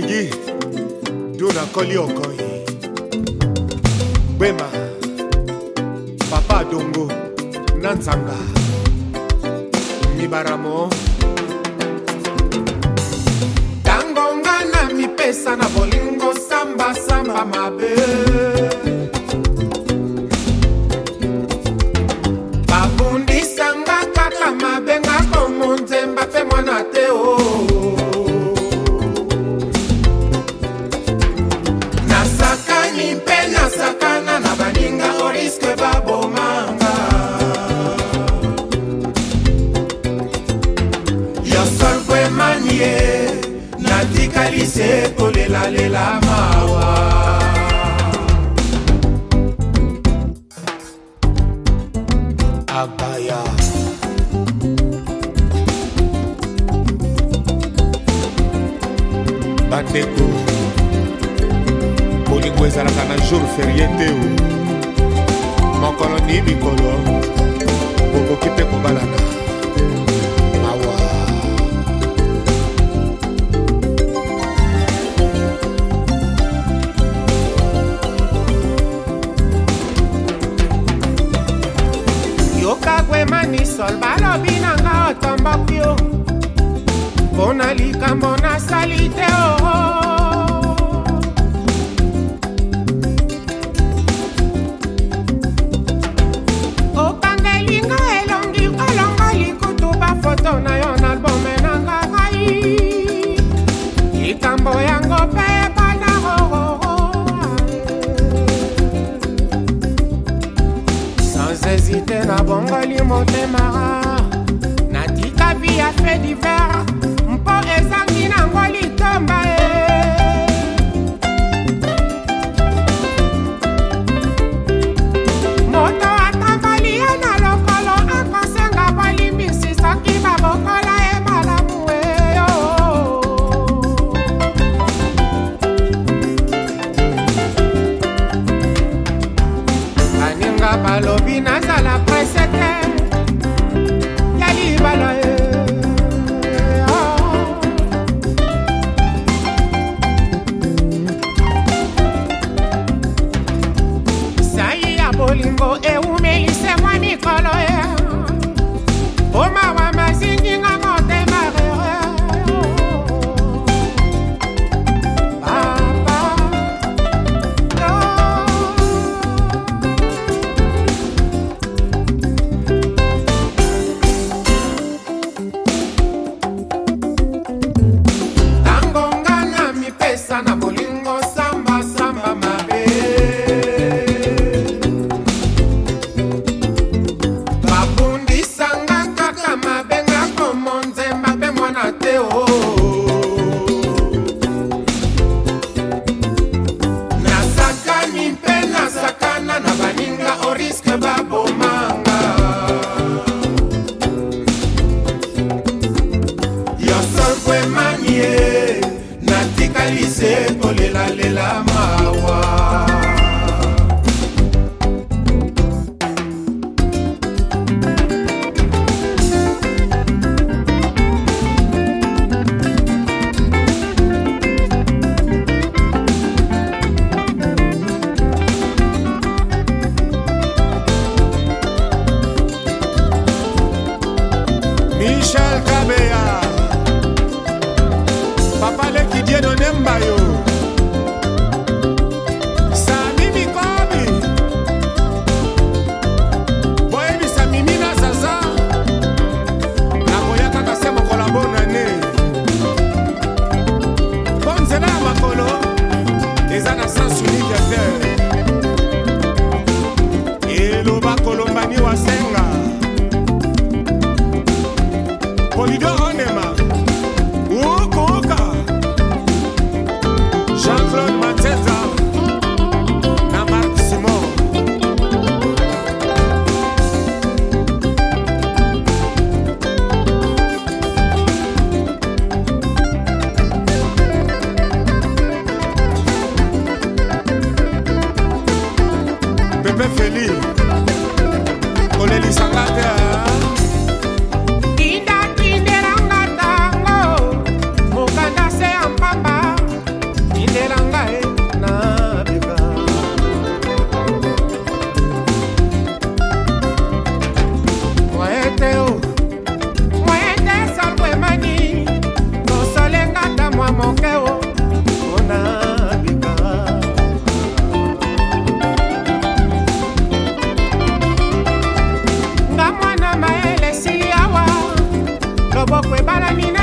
yeye do nakoli okoyi gbema papa adongo na nzanga mibaramo ntango nga na mipesa na bolingo sambasamba mabe lise kolelalela mawa abaya bandeko bolingo ezalaka na jour ferie te o mokolo ni mikolo emani sol balobi nanga otomboki o mpo na likambo nasali te oo oh, oh. nabongoli motema natika vi ya fe div na balobi nazala prese te ya libala ye eh, oh. sai ya bolingo eumelise eh, mwa mikolo ye eh. omawa Pa pale ki djenon en bayo livre. Kwa kwe bala nini